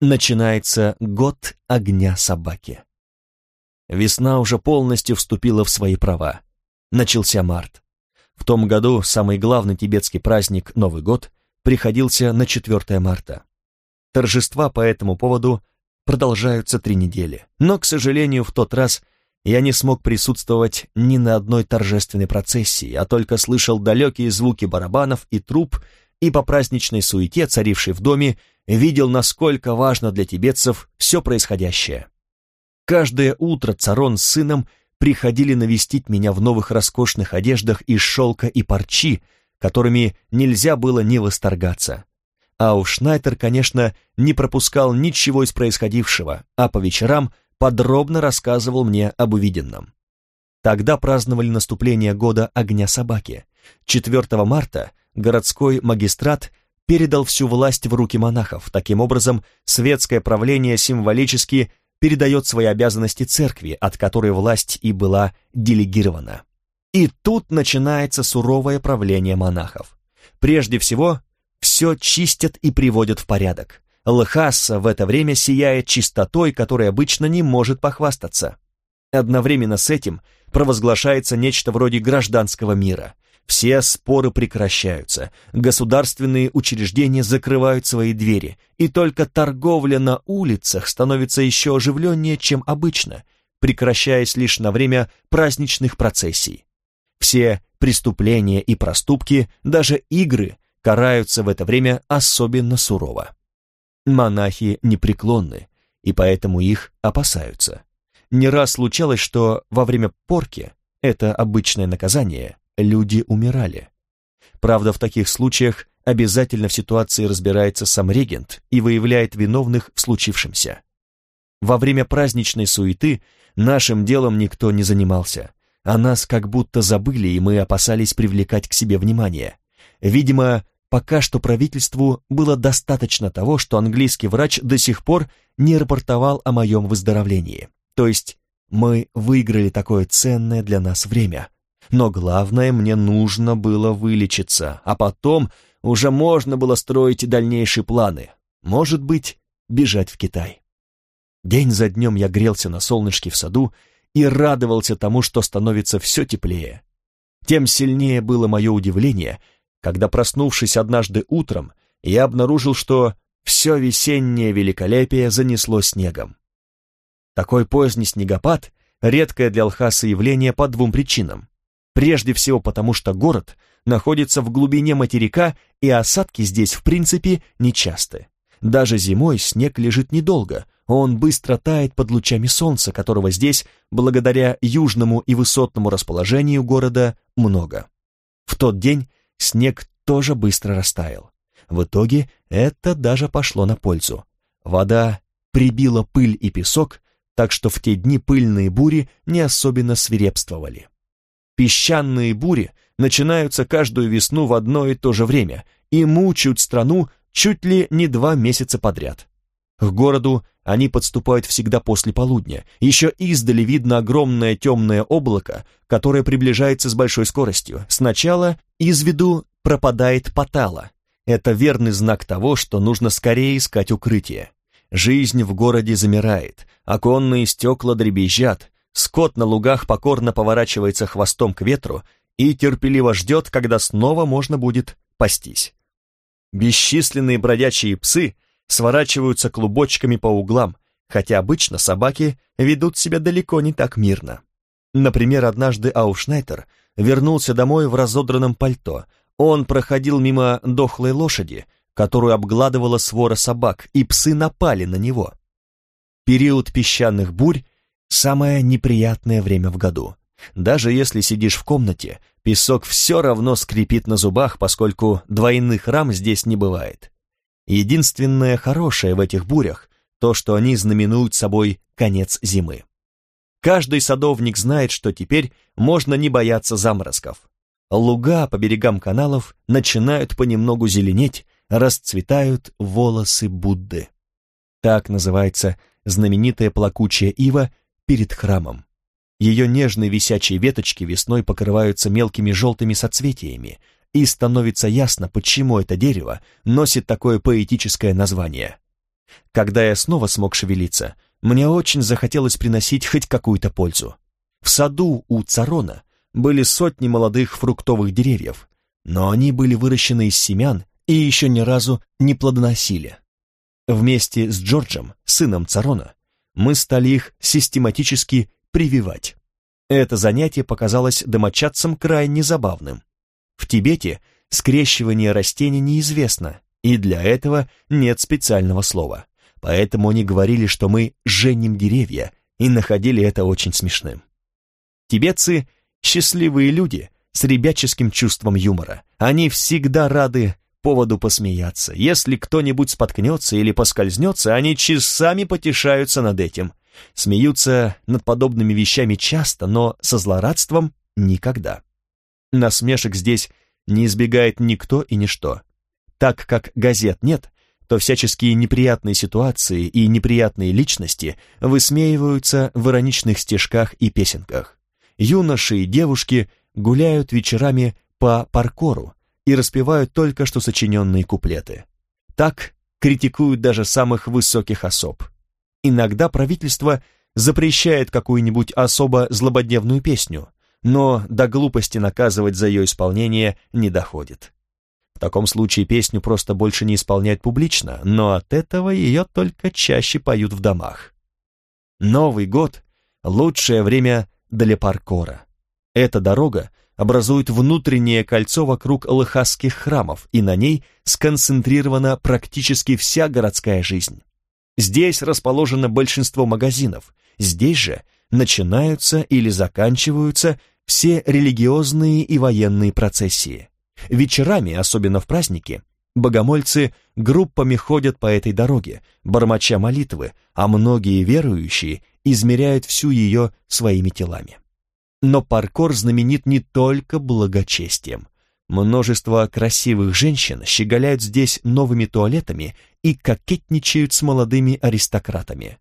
начинается год огня собаки. Весна уже полностью вступила в свои права. Начался март. В том году самый главный тибетский праздник Новый год приходился на 4 марта. Торжества по этому поводу продолжаются три недели, но, к сожалению, в тот раз я не смог присутствовать ни на одной торжественной процессии, а только слышал далекие звуки барабанов и труб и по праздничной суете, царившей в доме, видел, насколько важно для тибетцев все происходящее. Каждое утро Царон с сыном приходили навестить меня в новых роскошных одеждах из шелка и парчи, которыми нельзя было не восторгаться. А уж Шнайтер, конечно, не пропускал ничего из происходившего, а по вечерам подробно рассказывал мне об увиденном. Тогда праздновали наступление года огня собаки. 4 марта городской магистрат передал всю власть в руки монахов. Таким образом, светское правление символически передает свои обязанности церкви, от которой власть и была делегирована. И тут начинается суровое правление монахов. Прежде всего, все чистят и приводят в порядок. Лхаса в это время сияет чистотой, которой обычно не может похвастаться. Одновременно с этим провозглашается нечто вроде гражданского мира. Все споры прекращаются, государственные учреждения закрывают свои двери, и только торговля на улицах становится еще оживленнее, чем обычно, прекращаясь лишь на время праздничных процессий. Все преступления и проступки, даже игры, караются в это время особенно сурово. Монахи непреклонны, и поэтому их опасаются. Не раз случалось, что во время порки, это обычное наказание, люди умирали. Правда, в таких случаях обязательно в ситуации разбирается сам регент и выявляет виновных в случившемся. Во время праздничной суеты нашим делом никто не занимался, а нас как будто забыли, и мы опасались привлекать к себе внимание. Видимо, пока что правительству было достаточно того, что английский врач до сих пор не рапортовал о моем выздоровлении. То есть мы выиграли такое ценное для нас время. Но главное, мне нужно было вылечиться, а потом уже можно было строить дальнейшие планы. Может быть, бежать в Китай. День за днем я грелся на солнышке в саду и радовался тому, что становится все теплее. Тем сильнее было мое удивление, когда, проснувшись однажды утром, я обнаружил, что все весеннее великолепие занесло снегом. Такой поздний снегопад — редкое для Алхаса явление по двум причинам. Прежде всего потому, что город находится в глубине материка, и осадки здесь в принципе нечасты. Даже зимой снег лежит недолго, он быстро тает под лучами солнца, которого здесь, благодаря южному и высотному расположению города, много. В тот день снег тоже быстро растаял. В итоге это даже пошло на пользу. Вода прибила пыль и песок, так что в те дни пыльные бури не особенно свирепствовали. Песчаные бури начинаются каждую весну в одно и то же время и мучают страну чуть ли не два месяца подряд. К городу они подступают всегда после полудня. Еще издали видно огромное темное облако, которое приближается с большой скоростью. Сначала из виду пропадает Патала. Это верный знак того, что нужно скорее искать укрытие. Жизнь в городе замирает, оконные стекла дребезжат, Скот на лугах покорно поворачивается хвостом к ветру и терпеливо ждет, когда снова можно будет пастись. Бесчисленные бродячие псы сворачиваются клубочками по углам, хотя обычно собаки ведут себя далеко не так мирно. Например, однажды Аушнайтер вернулся домой в разодранном пальто. Он проходил мимо дохлой лошади, которую обгладывала свора собак, и псы напали на него. Период песчаных бурь Самое неприятное время в году. Даже если сидишь в комнате, песок все равно скрипит на зубах, поскольку двойных рам здесь не бывает. Единственное хорошее в этих бурях то, что они знаменуют собой конец зимы. Каждый садовник знает, что теперь можно не бояться заморозков. Луга по берегам каналов начинают понемногу зеленеть, расцветают волосы Будды. Так называется знаменитая плакучая ива перед храмом. Ее нежные висячие веточки весной покрываются мелкими желтыми соцветиями, и становится ясно, почему это дерево носит такое поэтическое название. Когда я снова смог шевелиться, мне очень захотелось приносить хоть какую-то пользу. В саду у Царона были сотни молодых фруктовых деревьев, но они были выращены из семян и еще ни разу не плодоносили. Вместе с Джорджем, сыном Царона, мы стали их систематически прививать. Это занятие показалось домочадцам крайне забавным. В Тибете скрещивание растений неизвестно, и для этого нет специального слова. Поэтому они говорили, что мы женим деревья, и находили это очень смешным. Тибетцы — счастливые люди с ребяческим чувством юмора. Они всегда рады поводу посмеяться. Если кто-нибудь споткнется или поскользнется, они часами потешаются над этим. Смеются над подобными вещами часто, но со злорадством никогда. Насмешек здесь не избегает никто и ничто. Так как газет нет, то всяческие неприятные ситуации и неприятные личности высмеиваются в ироничных стишках и песенках. Юноши и девушки гуляют вечерами по паркору и распевают только что сочиненные куплеты. Так критикуют даже самых высоких особ. Иногда правительство запрещает какую-нибудь особо злободневную песню, но до глупости наказывать за ее исполнение не доходит. В таком случае песню просто больше не исполняют публично, но от этого ее только чаще поют в домах. Новый год — лучшее время для паркора. Эта дорога образует внутреннее кольцо вокруг лыхасских храмов, и на ней сконцентрирована практически вся городская жизнь. Здесь расположено большинство магазинов, здесь же начинаются или заканчиваются все религиозные и военные процессии. Вечерами, особенно в праздники, богомольцы группами ходят по этой дороге, бормоча молитвы, а многие верующие измеряют всю ее своими телами. Но паркор знаменит не только благочестием. Множество красивых женщин щеголяют здесь новыми туалетами и кокетничают с молодыми аристократами.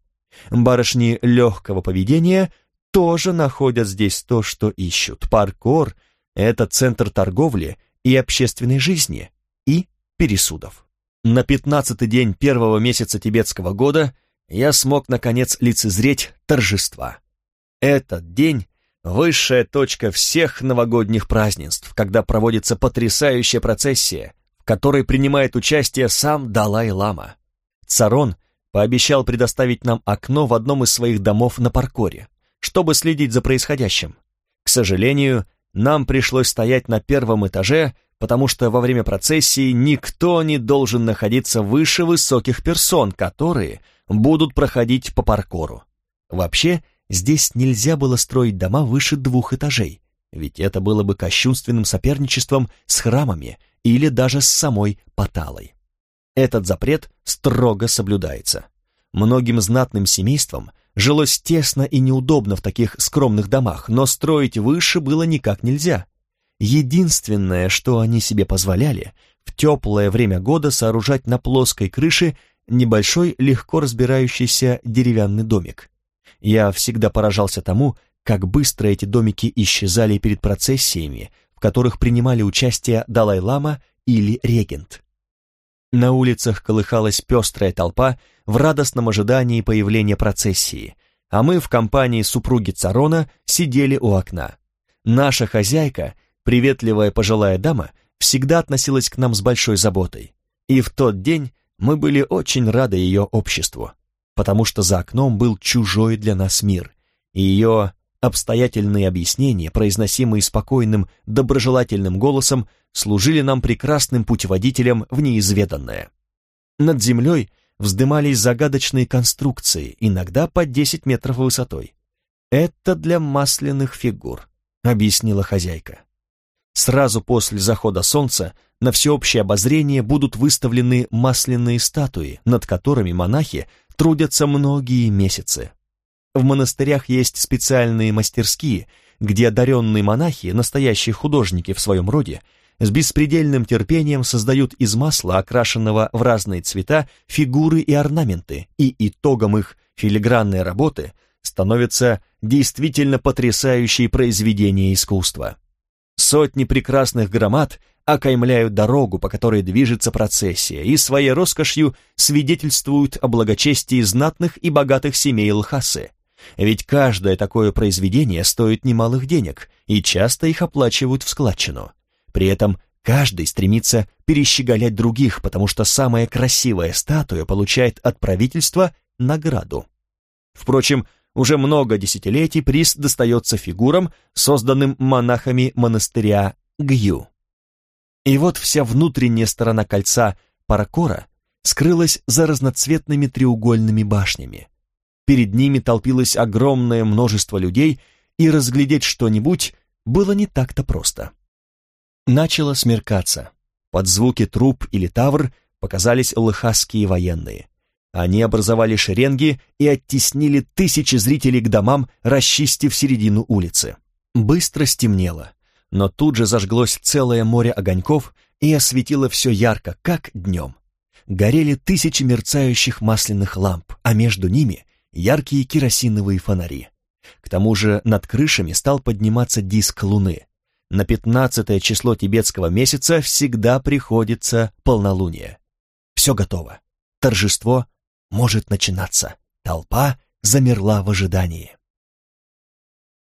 Барышни легкого поведения тоже находят здесь то, что ищут. Паркор — это центр торговли и общественной жизни, и пересудов. На пятнадцатый день первого месяца тибетского года я смог, наконец, лицезреть торжества. Этот день высшая точка всех новогодних празднеств, когда проводится потрясающая процессия, в которой принимает участие сам Далай-лама. Царон пообещал предоставить нам окно в одном из своих домов на паркоре, чтобы следить за происходящим. К сожалению, нам пришлось стоять на первом этаже, потому что во время процессии никто не должен находиться выше высоких персон, которые будут проходить по паркору. Вообще, Здесь нельзя было строить дома выше двух этажей, ведь это было бы кощунственным соперничеством с храмами или даже с самой Паталой. Этот запрет строго соблюдается. Многим знатным семействам жилось тесно и неудобно в таких скромных домах, но строить выше было никак нельзя. Единственное, что они себе позволяли, в теплое время года сооружать на плоской крыше небольшой легко разбирающийся деревянный домик. Я всегда поражался тому, как быстро эти домики исчезали перед процессиями, в которых принимали участие Далай-лама или регент. На улицах колыхалась пестрая толпа в радостном ожидании появления процессии, а мы в компании супруги Царона сидели у окна. Наша хозяйка, приветливая пожилая дама, всегда относилась к нам с большой заботой, и в тот день мы были очень рады ее обществу потому что за окном был чужой для нас мир, и ее обстоятельные объяснения, произносимые спокойным, доброжелательным голосом, служили нам прекрасным путеводителем в неизведанное. Над землей вздымались загадочные конструкции, иногда по 10 метров высотой. «Это для масляных фигур», — объяснила хозяйка. Сразу после захода солнца на всеобщее обозрение будут выставлены масляные статуи, над которыми монахи трудятся многие месяцы. В монастырях есть специальные мастерские, где одаренные монахи, настоящие художники в своем роде, с беспредельным терпением создают из масла, окрашенного в разные цвета, фигуры и орнаменты, и итогом их филигранной работы становятся действительно потрясающие произведения искусства. Сотни прекрасных громад окаймляют дорогу, по которой движется процессия, и своей роскошью свидетельствуют о благочестии знатных и богатых семей Лхасы. Ведь каждое такое произведение стоит немалых денег, и часто их оплачивают в складчину. При этом каждый стремится перещеголять других, потому что самая красивая статуя получает от правительства награду. Впрочем, уже много десятилетий приз достается фигурам, созданным монахами монастыря Гью. И вот вся внутренняя сторона кольца Паракора скрылась за разноцветными треугольными башнями. Перед ними толпилось огромное множество людей, и разглядеть что-нибудь было не так-то просто. Начало смеркаться. Под звуки труп или тавр показались лыхасские военные. Они образовали шеренги и оттеснили тысячи зрителей к домам, расчистив середину улицы. Быстро стемнело, но тут же зажглось целое море огоньков и осветило все ярко, как днем. Горели тысячи мерцающих масляных ламп, а между ними яркие керосиновые фонари. К тому же над крышами стал подниматься диск луны. На пятнадцатое число тибетского месяца всегда приходится полнолуние. Все готово. Торжество может начинаться. Толпа замерла в ожидании.